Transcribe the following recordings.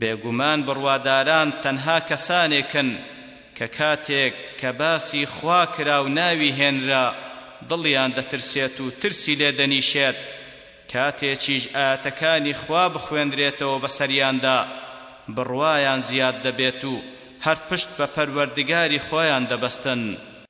بێگومان بڕواداران تەنها کەسانێکن کە کاتێک کە باسی خوا کرا و ناوی هێنرا دڵیان دەترسێت و ترسی لێ دەنیشێت، کاتێکیش ئایەتەکانی خوا بخوێنرێتەوە بەسەریاندا بڕوایان زیاد دەبێت و هەر پشت بە پەروەردگاری خۆیان دەبەستن.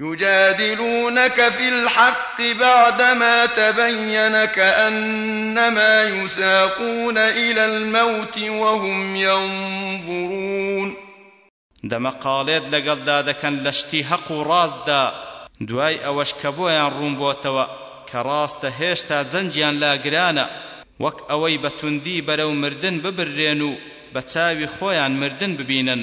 یجادلونک فی الحق بعدما تبین کانما یساقون الی الموت وهم ینظرون. دەمەقاڵێت لەگەڵدا دەکەن لە شتی هەق و ڕاستدا، دوای ئەوەش کە بۆیان ڕوون بۆتەوە کە ڕاستە هێشتا جەنگیان لا گرانە وەک ئەوەی بە توندی بەرەو مردن ببررێن و بە چاوی خۆیان مردن ببینن.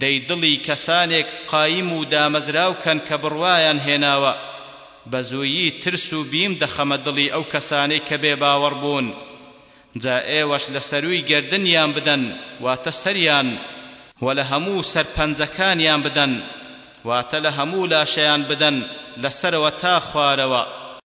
دەی دڵی کەسانێک قایم و دامەزراو کەن کە بڕوایان هێناوە، بەزوویی ترس و بیم دەخەمە دڵی ئەو کەسانەی کە بێباوەڕ بوون، جا ئێوەش لە سەرووی گەردنیان بدەن، واتە سەریان، وە لە هەموو سەر پەنجەکانیان بدەن، واتە لە هەموو لاشەیان بدەن، لە سەرەوە تا خوارەوە.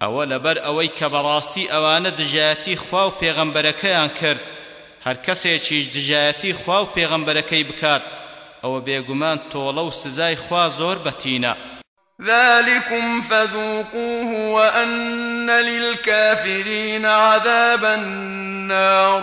ئەوە لەبەر ئەوەی کە بەڕاستی ئەوانە دژایەتی خوا و پێغەمبەرەکەیان کرد، هەر کەسێکیش دژایەتی خوا و پێغەمبەرەکەی بکات، ئەوە بێگومان تۆڵە و سزای خوا زۆر بەتینە. ذلکم فذوقوه وان للکافرین عذاب النار.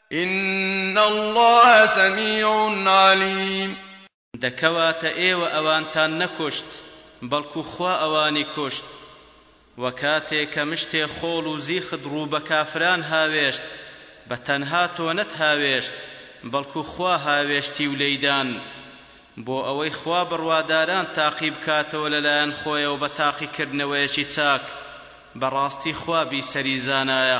ان اللە سمیع علیم. دە کەواتە ئێوە ئەوانتان نەکوشت بەڵکو خوا ئەوانی کوشت وە کاتێ کە مشتێ خۆڵ و زیخت ڕوو بە کافران هاوێشت بە تەنها تۆ نەت هاوێشت بەڵکو خوا هاوێشتی و لێیدان بۆ ئەوەی خوا بڕواداران تاقی بکاتەوە لە لایەن خۆیەوە بە تاقی کردنەوەیەکی چاک بەڕاستی خوا بیسەری زانایە.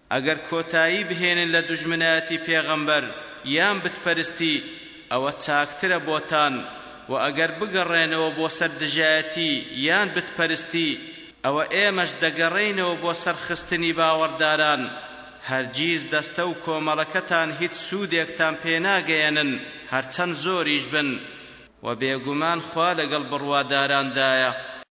ئەگەر کۆتایی بهێنن لە دوژمنایەتی پێغەمبەر یان بتپەرستی ئەوە چاکترە بۆتان، وە ئەگەر بگەڕێنەوە بۆ سەر دژایەتی یان بتپەرستی ئەوە ئێمەش دەگەڕێینەوە بۆ سەر خستنی باوەڕداران، هەرگیز دەستە و کۆمەڵەکەتان هیچ سوودێکتان پێ ناگەیەنن هەرچەند زۆریش بن، وە بێگومان خوا لەگەڵ بڕواداراندایە.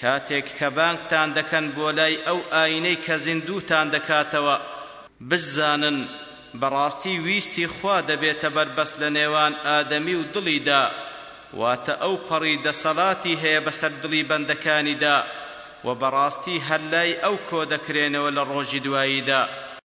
کاتێک کە بانگتان دەکەن بۆ لای ئەو ئاینەی کە زیندووتان دەکاتەوە، بزانن بەڕاستی ویستی خوا دەبێتە بەربەست لە نێوان ئادەمی و دڵیدا، واتە ئەوپەڕی دەسەڵاتی هەیە بەسەر دڵی بەندەکانیدا، وە بەڕاستی هەر لای ئەو کۆدەکرێنەوە لە ڕۆژی دواییدا.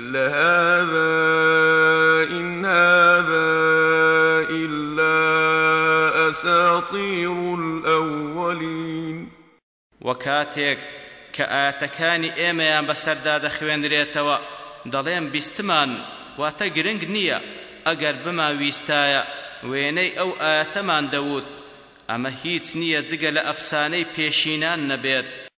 لهذا ان هذا الا اساطیر الاولین. وە کاتێک کە ئایەتەکانی ئێمەیان بەسەردا دەخوێنرێتەوە دەڵێن بیستمان واتە گرنگ نییە ئەگەر بمانویستایە وێنەی ئەو ئایەتەمان دەووت ئەمە هیچ نییە جگە لە ئەفسانەی پێشینان نەبێت.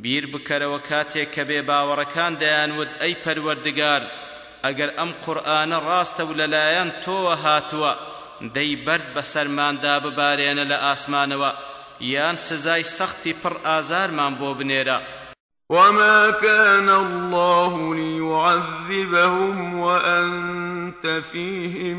بیر بکەرەوە کاتێک کە بێ باوەڕەکان دەیانوت ئەی پەروەردگار ئەگەر ئەم قورئانە ڕاستە و لەلایەن تۆوە هاتووە دەی بەرد بەسەرماندا ببارێنە لە ئاسمانەوە یان سزای سەختی پڕ ئازارمان بۆ بنێرە. وما کان اللە لیعذبهم وانت فیهم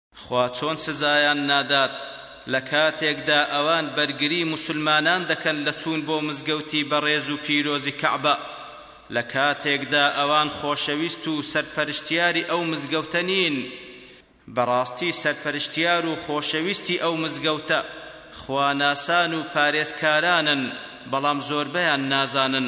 خوا چۆن سزایان نادات لە کاتێکدا ئەوان بەرگری موسلمانان دەکەن لە چوون بۆ مزگەوتی بەڕێز و پیرۆزی کەعبە لە کاتێکدا ئەوان خۆشەویست و سەرپەرشتیاری ئەو مزگەوتە نین بەڕاستی سەرپەرشتیار و خۆشەویستی ئەو مزگەوتە خواناسان و پارێزکارانن بەڵام زۆربەیان نازانن.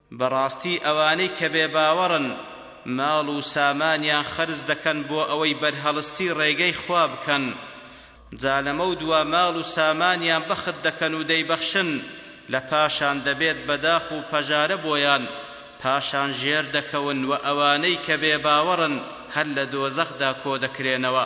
بەڕاستی ئەوانەی کە بێباوەڕن ماڵ و سامانیان خەرج دەکەن بۆ ئەوەی بەرهەڵستی ڕێگەی خوا بکەن، جا لەمەو دوا ماڵ و سامانیان بەخت دەکەن و دەیبەخشن، لە پاشان دەبێت بە داخ و پەژارە بۆیان، پاشان ژێر دەکەون وە ئەوانەی کە بێباوەڕن هەر لە دۆزەخدا کۆدەکرێنەوە.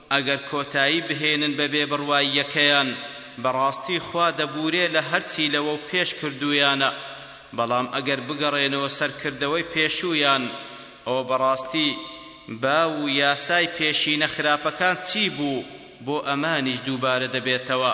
ئەگەر کۆتایی بهێنن بە بێ بڕواییەکەیان بەڕاستی خوا دەبورێ لە هەرچی لەوەو پێش کردویانە بەڵام ئەگەر بگەڕێنەوە سەر کردەوەی پێشویان ئەوە بەڕاستی باو و یاسای پێشینە خراپەکان چی بوو بۆ ئەمانیش دووبارە دەبێتەوە.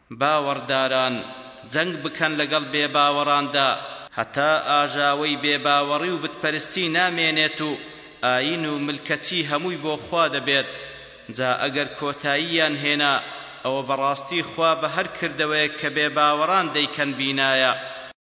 باوەڕداران جەنگ بکەن لەگەڵ بێباوەڕاندا. هەتا ئاژاوەی بێباوەڕی و بتپەرستی نامێنێت و ئایین و ملکەچی هەمووی بۆ خوا دەبێت، جا ئەگەر کۆتاییان هێنا، ئەوە بەڕاستی خوا بە هەر کردەوەیەک کە بێباوەڕان دەیکەن بینایە.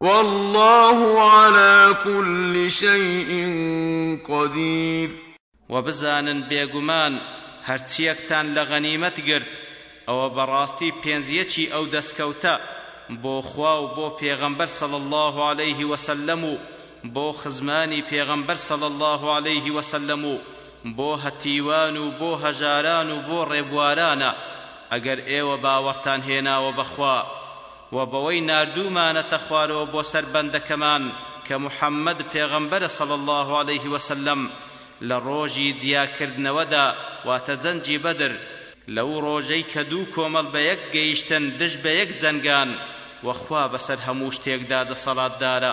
واللە علی کل شیء قدیر. وە بزانن بێگومان هەرچیەکتان لە غەنیمەت گرت ئەوە بەڕاستی پێنج یەکی ئەو دەستکەوتە بۆ خوا و بۆ پێغەمبەر صلی اللە علیه وسلم و بۆ خزمانی پێغەمبەر صلی اللە علیه وسلم و بۆ هەتیوان و بۆ هەژاران و بۆ ڕێبوارانە ئەگەر ئێوە باوەڕتان هێناوە بەخوا وە بەوەی ناردوومانەتە خوارەوە بۆ سەر بەندەکەمان کە محمد پێغەمبەرە صلی اللە علیه وسلم لە ڕۆژی جیاکردنەوەدا واتە جەنگی بەدر لەو ڕۆژەی کە دوو کۆمەڵ بە یەک گەیشتن دژ بە یەک جەنگان وە خوا بەسەر هەموو شتێکدا دەسەڵاتدارە.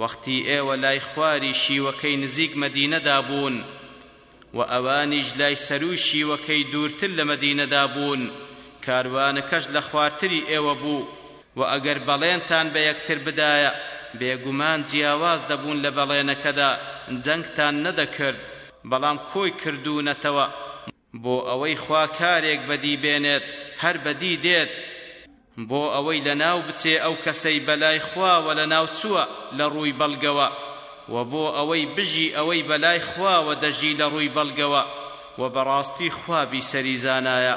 وەختی ئێوە لای خواری شیوەکەی نزیک مەدینەدا بوون و ئەوانیش لای سەرووی شیوەکەی دوورتر لە مەدینەدا بوون، کاروانەکەش لە خوارتری ئێوە بوو، وە ئەگەر بەڵێنتان بە یەکتر بدایە، بێگومان جیاواز دەبوون لە بەڵێنەکەدا، جەنگتان نەدەکرد، بەڵام کۆی کردوونەتەوە. بۆ ئەوەی خوا کارێک بەدی بێنێت هەر بەدی دێت، بۆ ئەوەی لەناو بچێ ئەو کەسەی بەلای خواوە لەناو چووە لە ڕووی بەڵگەوە، وە بۆ ئەوەی بژی ئەوەی بەلای خواوە دەژی لە ڕووی بەڵگەوە، وە بەڕاستی خوا بیسەری زانایە.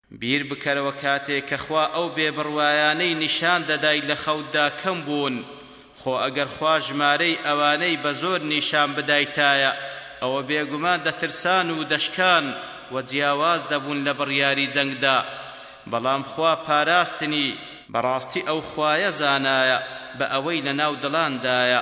بیر بکەرەوە کاتێ کە خوا ئەو بێ بڕوایانەی نیشان دەدای لە خەوتدا کەم بوون، خۆ ئەگەر خوا ژمارەی ئەوانەی بە زۆر نیشان بدایتایە ئەوە بێگومان دەترسان و دەشکان و جیاواز دەبوون لە بڕیاری جەنگدا، بەڵام خوا پاراستنی. بەڕاستی ئەو خوایە زانایە بە ئەوەی لە ناو دڵاندایە.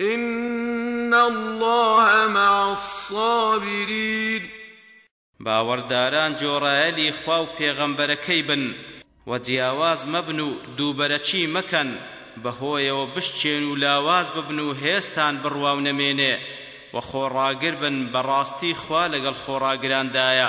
ان اللە مع الصابرین. باوەڕداران جۆڕایەلی خوا و پێغەمبەرەکەی بن و جیاواز مەبن و دووبەرەکی مەکەن بەهۆیەوە بشکێن و لاواز ببن و هێزتان بڕواو نەمێنێ و خۆڕاگر بن بەڕاستی خوا لەگەڵ خۆڕاگراندایە.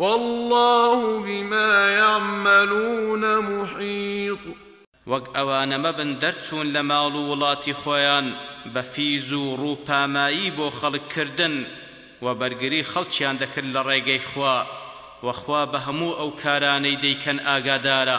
واللە بما یعملون محیط. وەک ئەوانە مەبن دەرچوون لە ماڵ و وڵاتی خۆیان بە فیز و ڕووپامایی بۆ خەڵک کردن و بەرگری خەڵکیان دەکرد لە ڕێگەی خوا، وە خوا بە هەموو ئەو کارانەی دەیکەن ئاگادارە.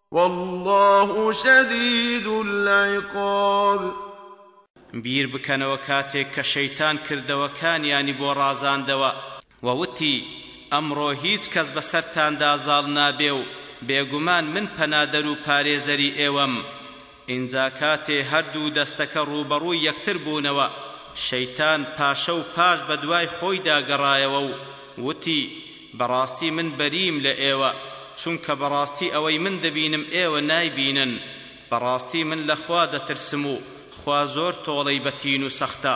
واللە شدید العقاب. بیر بکەنەوە کاتێک کە شەیتان کردەوەکانیانی بۆ ڕازاندەوە. وە وتی، ئەمڕۆ هیچ کەس بەسەرتاندا زاڵ نابێ و بێگومان من پەنادەر و پارێزەری ئێوەم. ئینجا کاتێ هەردوو دەستەکە ڕووبەڕووی یەکتر بوونەوە، شەیتان پاشە و پاش بە دوای خۆیدا گەڕایەوە و وتی، بەڕاستی من بەریم لە ئێوە، چونکە بەڕاستی ئەوەی من دەبینم ئێوە نایبینن. بەڕاستی من لە خوا دەترسم و خوا زۆر تۆڵەی بەتین و سەختە.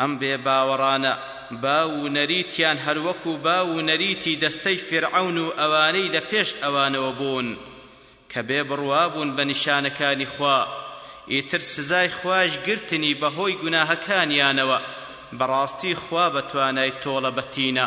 ئەم بێ باوەڕانە باو و نەریتیان هەر وەکو باو و نەریتی دەستەی فیرعەون و ئەوانەی لە پێش ئەوانەوە بوون کە بێ بڕوا بوون بە نیشانەکانی خوا، ئیتر سزای خوایش گرتنی بە هۆی گوناهەکانیانەوە، بەڕاستی خوا بە توانای تۆڵە بەتینە.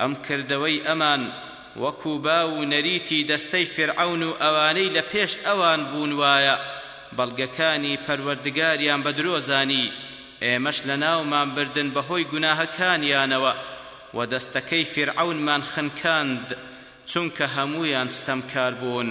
ئەم کردەوەی ئەمان وەکو باو و نەریتی دەستەی فیرعەون و ئەوانەی لە پێش ئەوان بوون وایە، بەڵگەکانی پەروەردگاریان بە درۆ زانی، ئێمەش لەناومان بردن بەهۆی گوناهەکانیانەوە، وە دەستەکەی فیرعەونمان خنکاند، چونکە هەموویان ستەمکار بوون.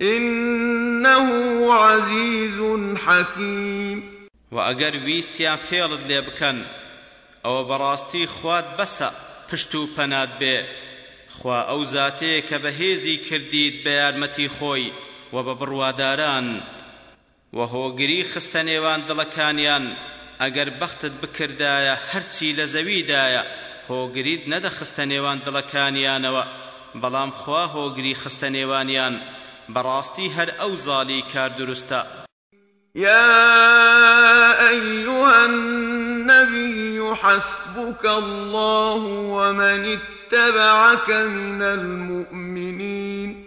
انه عزیز حکیم. وە ئەگەر ویستیان فێڵت لێ بکەن ئەوە بەڕاستی خوات بەسە پشت و پەنات بێ، خوا ئەو زاتەیە کە بەهێزی کردیت بە یارمەتی خۆی وە بە بڕواداران و هۆگری خستە نێوان دڵەکانیان، ئەگەر بەختت بکردایە هەرچی لە زەویدایە هۆگریت نەدەخستە نێوان دڵەکانیانەوە، بەڵام خوا هۆگری خستە نێوانیان، بەڕاستی هەر ئەو زاڵی کاردروستە. يا أيها النبي حسبك الله ومن اتبعك من المؤمنين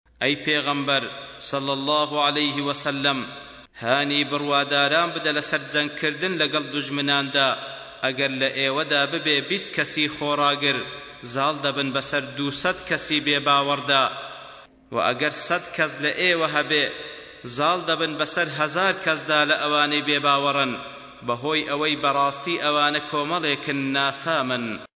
ئەی پێغەمبەر، صلی اللە علیە وسلم، هانی بڕواداران بدە لەسەر جەنگ کردن لەگەڵ دوژمناندا، ئەگەر لە ئێوەدا ببێ بیست کەسی خۆڕاگر، زاڵ دەبن بەسەر دوو سەد کەسی بێ باوەڕدا، وە ئەگەر سەد کەس لە ئێوە هەبێ، زاڵ دەبن بەسەر هەزار کەسدا لە ئەوانەی بێ باوەڕن، بەهۆی ئەوەی بەڕاستی ئەوانە کۆمەڵێکن نافامن.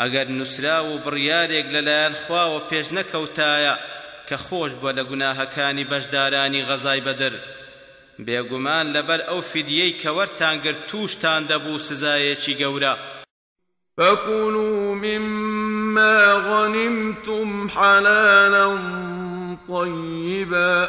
ئەگەر نووسراو و بڕیارێک لە لایەن خواوە پێش نەکەوتایە کە خۆش بووە لە گوناهەکانی بەشدارانی غەزای بەدر، بێگومان لەبەر ئەو فدیەی کە وەرتان گرت تووشتان دەبوو سزایەکی گەورە. فَکُلُوا مِمَّا غَنِمْتُمْ حَلَالًا طَیِّبًا.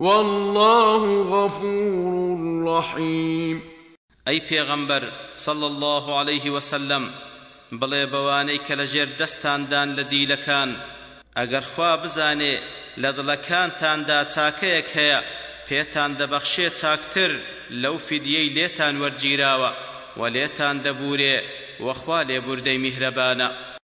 واللە غفور رحیم. ئەی پێغەمبەر، صلی اللە علیه وسلم، بڵێ بەوانەی کە لەژێر دەستتاندان لە دیلەکان، ئەگەر خوا بزانێ لە دڵەکانتاندا چاکەیەک هەیە، پێتان دەبەخشێ چاکتر لەو فدیەی لێتان وەرگیراوە، وە لێتان دەبوورێ، وە خوا لێبووردەی میهرەبانە.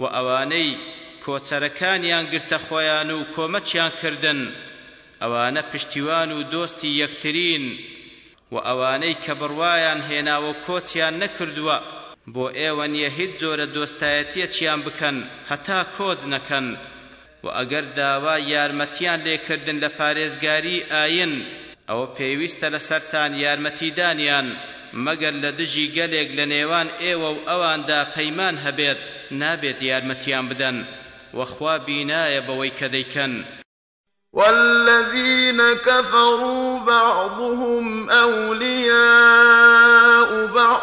و ئەوانەی کۆچەرەکانیان گرتە خۆیان و کۆمەکیان کردن ئەوانە پشتیوان و دۆستی یەکترین و ئەوانەی کە بڕوایان هێناوەو کۆچیان نەکردووە بۆ ئێوە نیە هیچ جۆرە دۆستایەتیەکیان بکەن هەتا کۆچ نەکەن، و ئەگەر داوا یارمەتیان لێکردن لە پارێزگاری ئاین ئەوە پێویستە لەسەرتان یارمەتیدانیان مەگەر لە دژی گەلێک لە نێوان ئێوە و ئەواندا پەیمان هەبێت نابێت یارمەتیان بدەن وە خوا بینایە بەوەی کە دەیکەن. والذین کفروا بعضهم اولیاء بعض.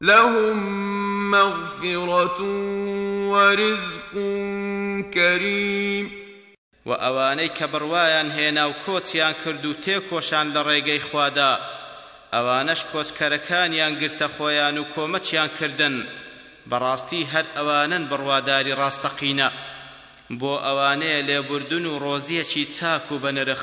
لهم مغفرة ورزق کریم. وە ئەوانەی کە بڕوایان هێنا و کۆچیان کرد و تێکۆشان لە ڕێگەی خوادا، ئەوانەش کۆچکەرەکانیان گرتە خۆیان و کۆمەکیان کردن، بەڕاستی هەر ئەوانەن بڕواداری ڕاستەقینە. بۆ ئەوانەیە لێبوردن و ڕۆزییەکی چاک و بەنرخ.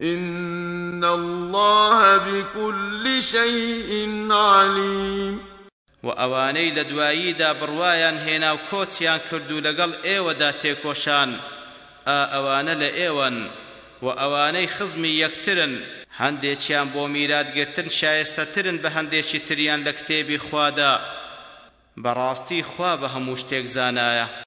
ان اللە بکل شیء علیم. وە ئەوانەی لە دواییدا بڕوایان هێنا و کۆچیان کرد و لەگەڵ ئێوەدا تێکۆشان، ئا ئەوانە لە ئێوەن، وە ئەوانەی خزمی یەکترن، هەندێکیان بۆ میرات گرتن شایستەترن بە هەندێکی تریان لە کتێبی خوادا، بەڕاستی خوا بە هەموو شتێک زانایە.